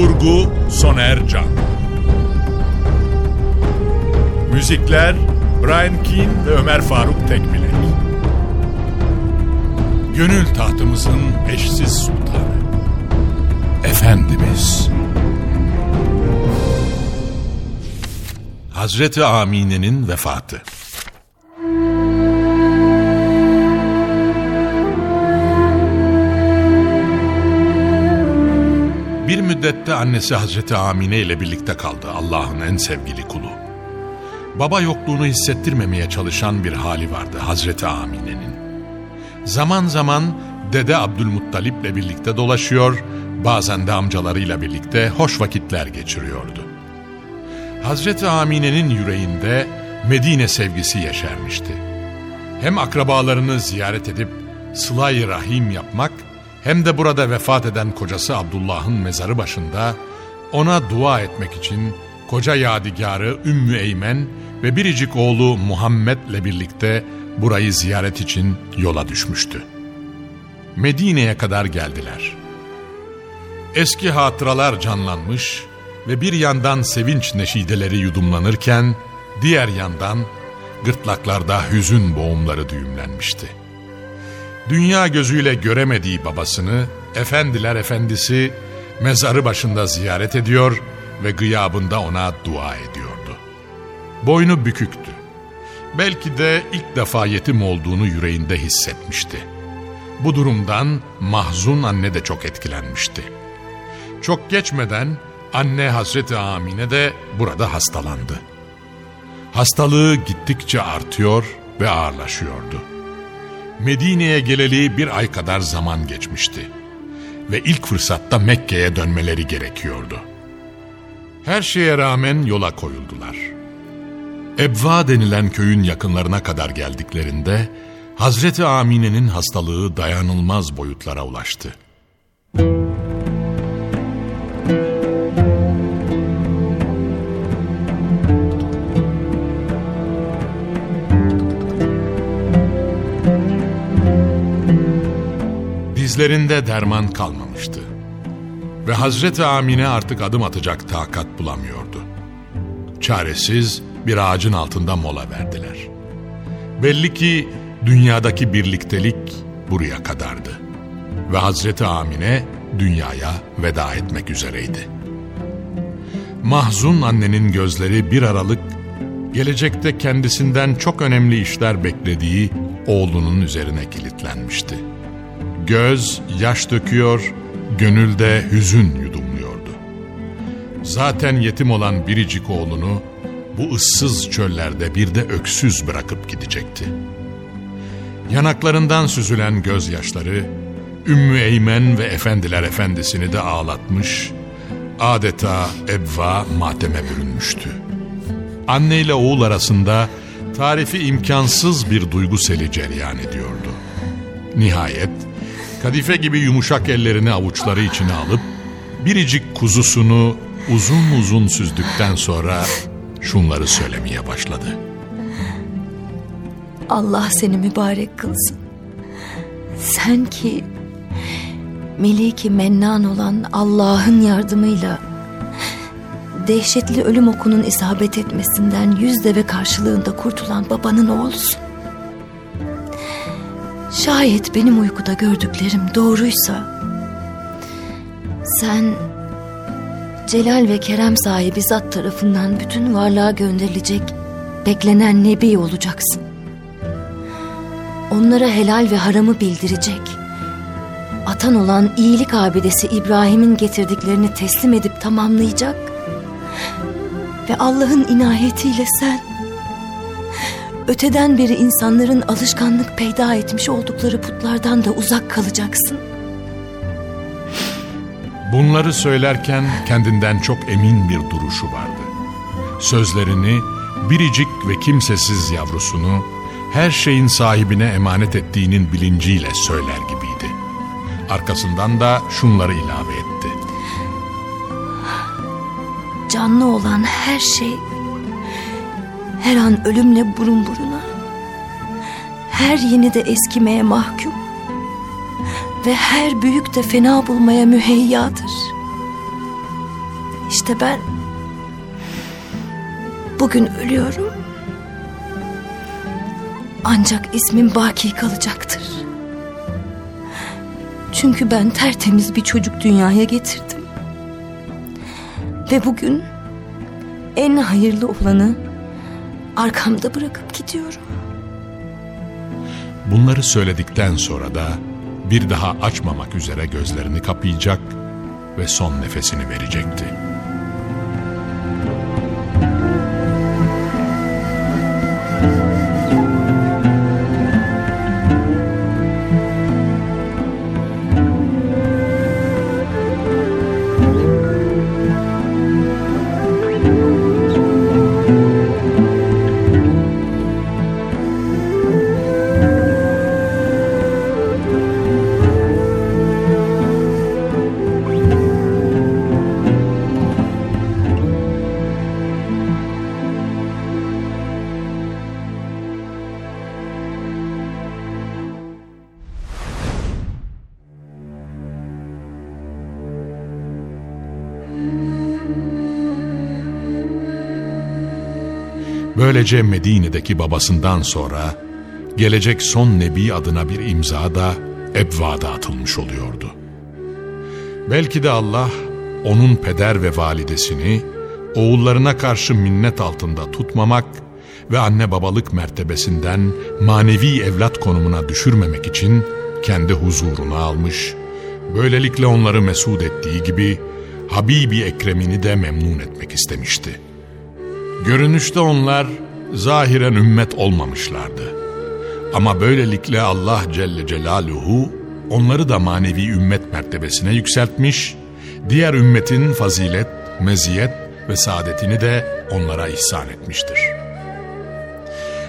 Kurgu Soner Can. Müzikler Brian Keane ve Ömer Faruk Tekbilek. Gönül tahtımızın eşsiz sultanı. Efendimiz. Hazreti Amine'nin vefatı Bir müddette annesi Hazreti Amine ile birlikte kaldı Allah'ın en sevgili kulu. Baba yokluğunu hissettirmemeye çalışan bir hali vardı Hazreti Amine'nin. Zaman zaman Dede Abdülmuttalip ile birlikte dolaşıyor, bazen de amcalarıyla birlikte hoş vakitler geçiriyordu. Hazreti Amine'nin yüreğinde Medine sevgisi yeşermişti. Hem akrabalarını ziyaret edip sıla rahim yapmak, hem de burada vefat eden kocası Abdullah'ın mezarı başında ona dua etmek için koca yadigarı Ümmü Eymen ve biricik oğlu Muhammed'le birlikte burayı ziyaret için yola düşmüştü. Medine'ye kadar geldiler. Eski hatıralar canlanmış ve bir yandan sevinç neşideleri yudumlanırken diğer yandan gırtlaklarda hüzün boğumları düğümlenmişti. Dünya gözüyle göremediği babasını efendiler efendisi mezarı başında ziyaret ediyor ve gıyabında ona dua ediyordu. Boynu büküktü. Belki de ilk defa yetim olduğunu yüreğinde hissetmişti. Bu durumdan mahzun anne de çok etkilenmişti. Çok geçmeden anne Hazreti Amine de burada hastalandı. Hastalığı gittikçe artıyor ve ağırlaşıyordu. Medine'ye geleli bir ay kadar zaman geçmişti. Ve ilk fırsatta Mekke'ye dönmeleri gerekiyordu. Her şeye rağmen yola koyuldular. Ebva denilen köyün yakınlarına kadar geldiklerinde Hazreti Amine'nin hastalığı dayanılmaz boyutlara ulaştı. Dizlerinde derman kalmamıştı. Ve Hazreti Amine artık adım atacak takat bulamıyordu. Çaresiz bir ağacın altında mola verdiler. Belli ki dünyadaki birliktelik buraya kadardı. Ve Hazreti Amine dünyaya veda etmek üzereydi. Mahzun annenin gözleri bir aralık gelecekte kendisinden çok önemli işler beklediği oğlunun üzerine kilitlenmişti. Göz yaş döküyor, gönülde hüzün yudumluyordu. Zaten yetim olan biricik oğlunu bu ıssız çöllerde bir de öksüz bırakıp gidecekti. Yanaklarından süzülen gözyaşları Ümmü Eymen ve Efendiler Efendisi'ni de ağlatmış, adeta ebva mateme bürünmüştü. Anne ile oğul arasında tarifi imkansız bir duygu seli cereyan ediyordu. Nihayet kadife gibi yumuşak ellerini avuçları içine alıp biricik kuzusunu uzun uzun süzdükten sonra şunları söylemeye başladı. Allah seni mübarek kılsın. Sen ki meleki mennan olan Allah'ın yardımıyla dehşetli ölüm okunun isabet etmesinden yüz deve karşılığında kurtulan babanın oğlusun. Şayet benim uykuda gördüklerim doğruysa sen Celal ve kerem sahibi zat tarafından bütün varlığa gönderilecek beklenen nebi olacaksın. Onlara helal ve haramı bildirecek. Atan olan iyilik abidesi İbrahim'in getirdiklerini teslim edip tamamlayacak. Ve Allah'ın inayetiyle sen öteden beri insanların alışkanlık peyda etmiş oldukları putlardan da uzak kalacaksın. Bunları söylerken kendinden çok emin bir duruşu vardı. Sözlerini biricik ve kimsesiz yavrusunu her şeyin sahibine emanet ettiğinin bilinciyle söyler gibiydi. Arkasından da şunları ilave etti. Canlı olan her şey her an ölümle burun buruna. Her yeni de eskimeye mahkum. Ve her büyük de fena bulmaya müheyyadır. İşte ben bugün ölüyorum. Ancak ismim baki kalacaktır. Çünkü ben tertemiz bir çocuk dünyaya getirdim. Ve bugün en hayırlı olanı arkamda bırakıp gidiyorum. Bunları söyledikten sonra da bir daha açmamak üzere gözlerini kapayacak ve son nefesini verecekti. Böylece Medine'deki babasından sonra gelecek son nebi adına bir imza da Ebva'da atılmış oluyordu. Belki de Allah onun peder ve validesini oğullarına karşı minnet altında tutmamak ve anne babalık mertebesinden manevi evlat konumuna düşürmemek için kendi huzuruna almış, böylelikle onları mesut ettiği gibi Habibi Ekrem'ini de memnun etmek istemişti.'' Görünüşte onlar zahiren ümmet olmamışlardı. Ama böylelikle Allah Celle Celaluhu onları da manevi ümmet mertebesine yükseltmiş, diğer ümmetin fazilet, meziyet ve saadetini de onlara ihsan etmiştir.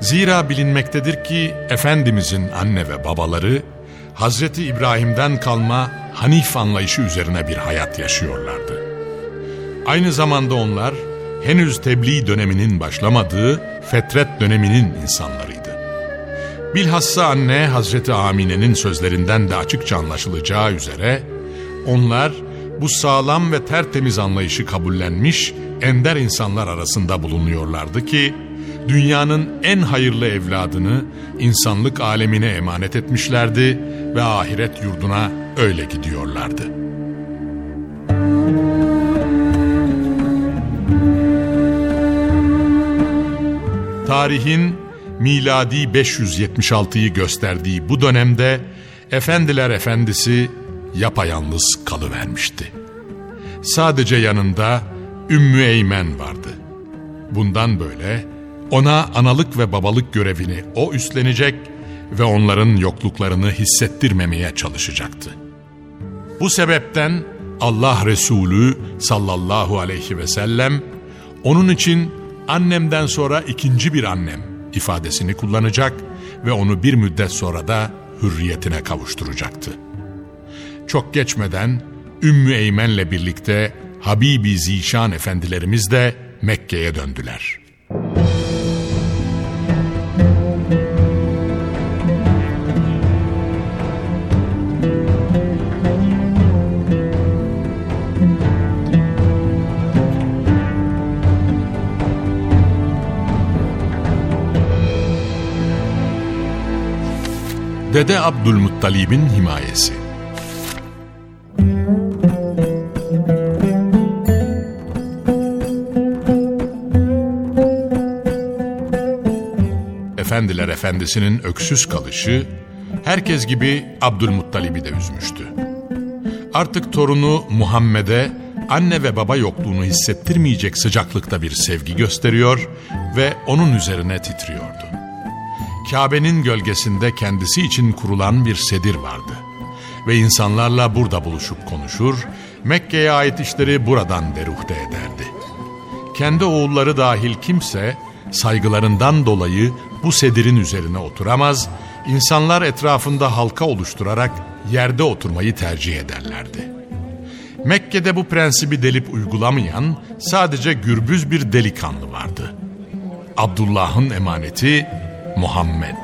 Zira bilinmektedir ki Efendimizin anne ve babaları Hazreti İbrahim'den kalma Hanif anlayışı üzerine bir hayat yaşıyorlardı. Aynı zamanda onlar henüz tebliğ döneminin başlamadığı fetret döneminin insanlarıydı. Bilhassa anne Hazreti Amine'nin sözlerinden de açıkça anlaşılacağı üzere onlar bu sağlam ve tertemiz anlayışı kabullenmiş ender insanlar arasında bulunuyorlardı ki dünyanın en hayırlı evladını insanlık alemine emanet etmişlerdi ve ahiret yurduna öyle gidiyorlardı.'' Tarihin miladi 576'yı gösterdiği bu dönemde Efendiler Efendisi yapayalnız kalıvermişti. Sadece yanında Ümmü Eymen vardı. Bundan böyle ona analık ve babalık görevini o üstlenecek ve onların yokluklarını hissettirmemeye çalışacaktı. Bu sebepten Allah Resulü sallallahu aleyhi ve sellem onun için annemden sonra ikinci bir annem ifadesini kullanacak ve onu bir müddet sonra da hürriyetine kavuşturacaktı. Çok geçmeden Ümmü Eymen'le birlikte Habibi Zişan efendilerimiz de Mekke'ye döndüler.'' Dede Abdülmuttalib'in Himayesi Efendiler Efendisi'nin öksüz kalışı, herkes gibi Abdülmuttalib'i de üzmüştü. Artık torunu Muhammed'e anne ve baba yokluğunu hissettirmeyecek sıcaklıkta bir sevgi gösteriyor ve onun üzerine titriyordu. Kabe'nin gölgesinde kendisi için kurulan bir sedir vardı ve insanlarla burada buluşup konuşur, Mekke'ye ait işleri buradan deruhte ederdi. Kendi oğulları dahil kimse saygılarından dolayı bu sedirin üzerine oturamaz, insanlar etrafında halka oluşturarak yerde oturmayı tercih ederlerdi. Mekke'de bu prensibi delip uygulamayan sadece gürbüz bir delikanlı vardı. Abdullah'ın emaneti Muhammed.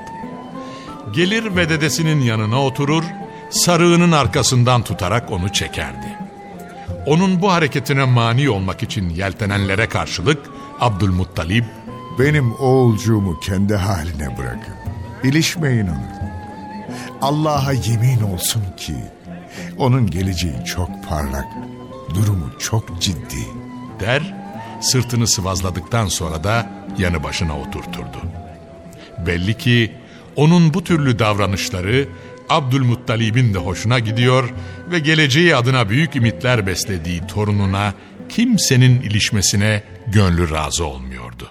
Gelir ve dedesinin yanına oturur, sarığının arkasından tutarak onu çekerdi. Onun bu hareketine mani olmak için yeltenenlere karşılık Abdülmuttalib Benim oğulcuğumu kendi haline bırakın. İlişmeyin onu. Allah'a yemin olsun ki onun geleceği çok parlak, durumu çok ciddi. der, sırtını sıvazladıktan sonra da yanı başına oturturdu. Belli ki onun bu türlü davranışları Abdülmuttalib'in de hoşuna gidiyor ve geleceği adına büyük ümitler beslediği torununa kimsenin ilişmesine gönlü razı olmuyordu.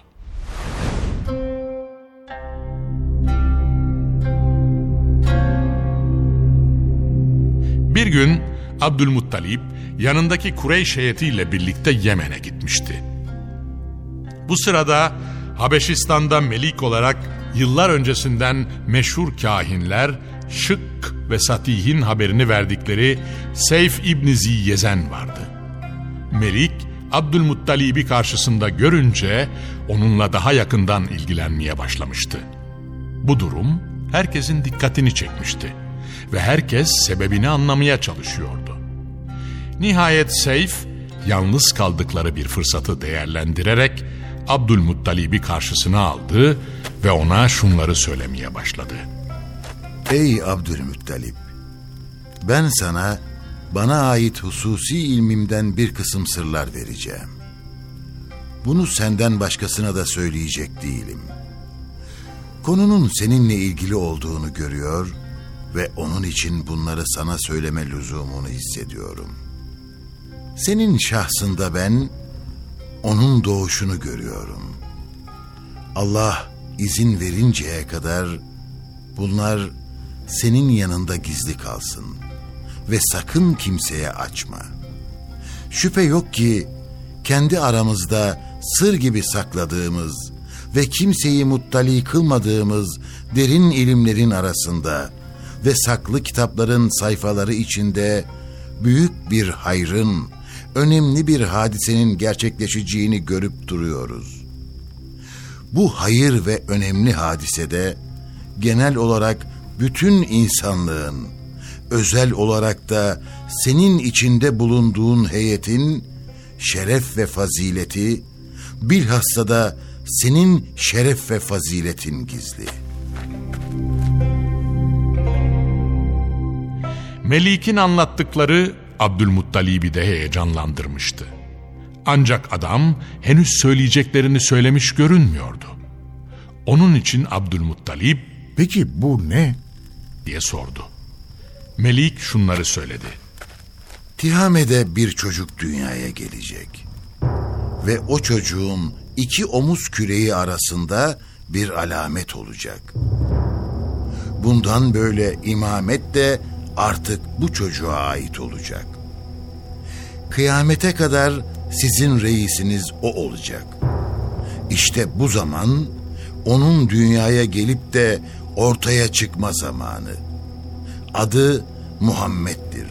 Bir gün Abdülmuttalip yanındaki Kureyş heyetiyle birlikte Yemen'e gitmişti. Bu sırada Habeşistan'da melik olarak yıllar öncesinden meşhur kahinler Şık ve Satih'in haberini verdikleri Seyf İbni Ziyezen vardı. Melik Abdülmuttalib'i karşısında görünce onunla daha yakından ilgilenmeye başlamıştı. Bu durum herkesin dikkatini çekmişti ve herkes sebebini anlamaya çalışıyordu. Nihayet Seyf yalnız kaldıkları bir fırsatı değerlendirerek Abdülmuttalib'i karşısına aldı ve ona şunları söylemeye başladı. Ey Abdülmuttalip! Ben sana bana ait hususi ilmimden bir kısım sırlar vereceğim. Bunu senden başkasına da söyleyecek değilim. Konunun seninle ilgili olduğunu görüyor ve onun için bunları sana söyleme lüzumunu hissediyorum. Senin şahsında ben onun doğuşunu görüyorum. Allah izin verinceye kadar bunlar senin yanında gizli kalsın ve sakın kimseye açma. Şüphe yok ki kendi aramızda sır gibi sakladığımız ve kimseyi muttali kılmadığımız derin ilimlerin arasında ve saklı kitapların sayfaları içinde büyük bir hayrın, önemli bir hadisenin gerçekleşeceğini görüp duruyoruz. Bu hayır ve önemli hadisede genel olarak bütün insanlığın, özel olarak da senin içinde bulunduğun heyetin şeref ve fazileti, bilhassa da senin şeref ve faziletin gizli. Melik'in anlattıkları Abdülmuttalib'i de heyecanlandırmıştı. Ancak adam henüz söyleyeceklerini söylemiş görünmüyordu. Onun için Abdülmuttalib Peki bu ne? diye sordu. Melik şunları söyledi. Tihame'de bir çocuk dünyaya gelecek. Ve o çocuğun iki omuz küreği arasında bir alamet olacak. Bundan böyle imamet de artık bu çocuğa ait olacak. Kıyamete kadar sizin reisiniz o olacak. İşte bu zaman onun dünyaya gelip de ortaya çıkma zamanı. Adı Muhammed'dir.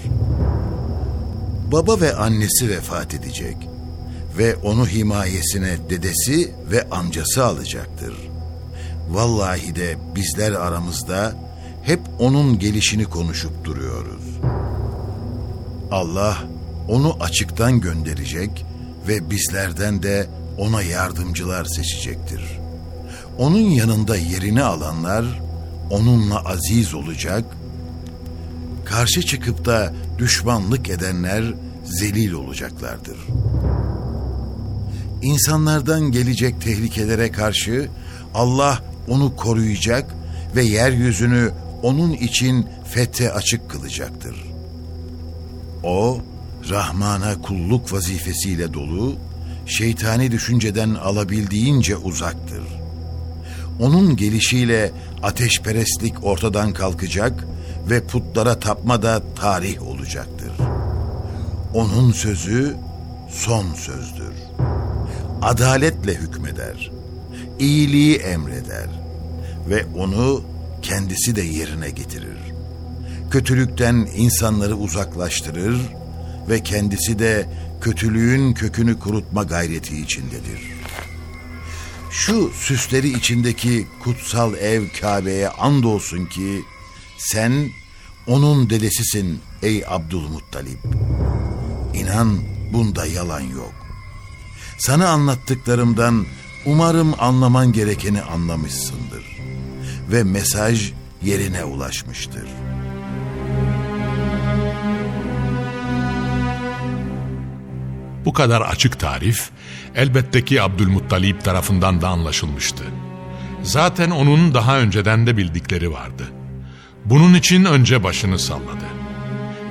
Baba ve annesi vefat edecek ve onu himayesine dedesi ve amcası alacaktır. Vallahi de bizler aramızda hep onun gelişini konuşup duruyoruz. Allah onu açıktan gönderecek ve bizlerden de ona yardımcılar seçecektir. Onun yanında yerini alanlar onunla aziz olacak, karşı çıkıp da düşmanlık edenler zelil olacaklardır. İnsanlardan gelecek tehlikelere karşı Allah onu koruyacak ve yeryüzünü onun için fethe açık kılacaktır. O, Rahman'a kulluk vazifesiyle dolu, şeytani düşünceden alabildiğince uzaktır. Onun gelişiyle ateşperestlik ortadan kalkacak ve putlara tapma da tarih olacaktır. Onun sözü son sözdür. Adaletle hükmeder, iyiliği emreder ve onu kendisi de yerine getirir. Kötülükten insanları uzaklaştırır ve kendisi de kötülüğün kökünü kurutma gayreti içindedir. Şu süsleri içindeki kutsal ev Kabe'ye andolsun ki sen onun dedesisin ey Abdülmuttalip. İnan bunda yalan yok. Sana anlattıklarımdan umarım anlaman gerekeni anlamışsındır ve mesaj yerine ulaşmıştır. Bu kadar açık tarif elbette ki Abdülmuttalip tarafından da anlaşılmıştı. Zaten onun daha önceden de bildikleri vardı. Bunun için önce başını salladı.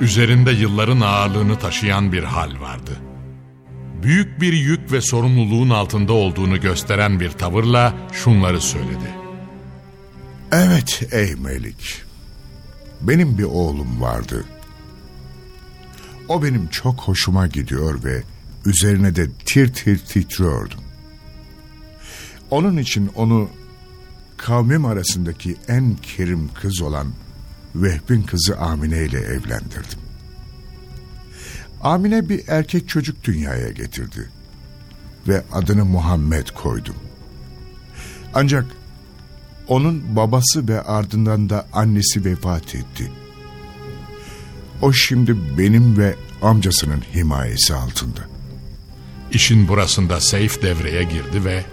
Üzerinde yılların ağırlığını taşıyan bir hal vardı. Büyük bir yük ve sorumluluğun altında olduğunu gösteren bir tavırla şunları söyledi. Evet ey Melik. Benim bir oğlum vardı. O benim çok hoşuma gidiyor ve üzerine de tir tir titriyordum. Onun için onu kavmim arasındaki en kerim kız olan Vehb'in kızı Amine ile evlendirdim. Amine bir erkek çocuk dünyaya getirdi ve adını Muhammed koydum. Ancak onun babası ve ardından da annesi vefat etti. O şimdi benim ve amcasının himayesi altında. İşin burasında Seyf devreye girdi ve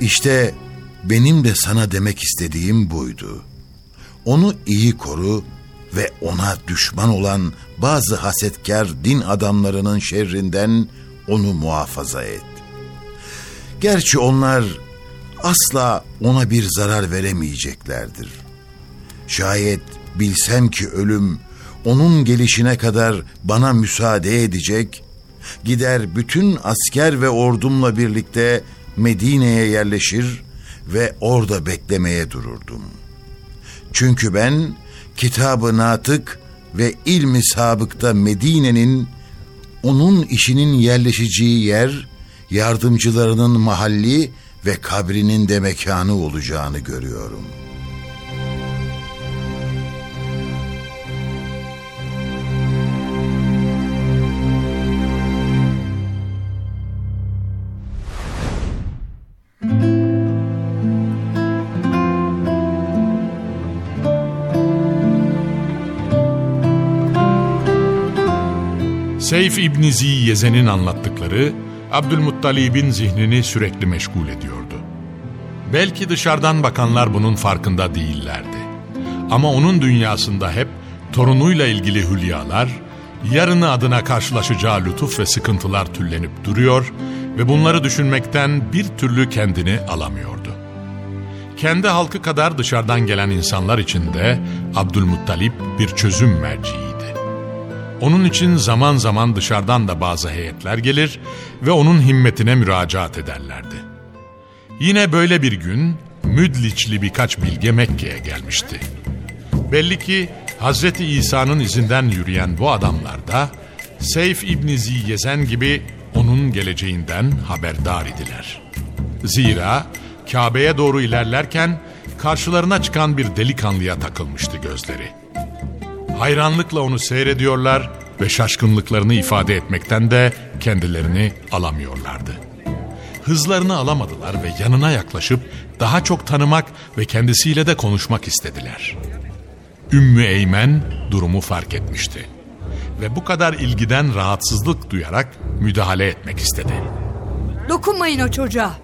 İşte benim de sana demek istediğim buydu. Onu iyi koru ve ona düşman olan bazı hasetkar din adamlarının şerrinden onu muhafaza et. Gerçi onlar asla ona bir zarar veremeyeceklerdir. Şayet bilsem ki ölüm onun gelişine kadar bana müsaade edecek, gider bütün asker ve ordumla birlikte Medine'ye yerleşir ve orada beklemeye dururdum. Çünkü ben kitabı natık ve ilmi sabıkta Medine'nin onun işinin yerleşeceği yer, yardımcılarının mahalli ve kabrinin de mekanı olacağını görüyorum.'' Seyf İbni Ziyezen'in anlattıkları Abdülmuttalib'in zihnini sürekli meşgul ediyordu. Belki dışarıdan bakanlar bunun farkında değillerdi. Ama onun dünyasında hep torunuyla ilgili hülyalar, yarını adına karşılaşacağı lütuf ve sıkıntılar tüllenip duruyor ve bunları düşünmekten bir türlü kendini alamıyordu. Kendi halkı kadar dışarıdan gelen insanlar için de Abdülmuttalip bir çözüm merciğiydi. Onun için zaman zaman dışarıdan da bazı heyetler gelir ve onun himmetine müracaat ederlerdi. Yine böyle bir gün Müdliçli birkaç bilge Mekke'ye gelmişti. Belli ki Hazreti İsa'nın izinden yürüyen bu adamlar da Seyf İbni Ziyezen gibi onun geleceğinden haberdar idiler. Zira Kabe'ye doğru ilerlerken karşılarına çıkan bir delikanlıya takılmıştı gözleri.'' Hayranlıkla onu seyrediyorlar ve şaşkınlıklarını ifade etmekten de kendilerini alamıyorlardı. Hızlarını alamadılar ve yanına yaklaşıp daha çok tanımak ve kendisiyle de konuşmak istediler. Ümmü Eymen durumu fark etmişti ve bu kadar ilgiden rahatsızlık duyarak müdahale etmek istedi. Dokunmayın o çocuğa.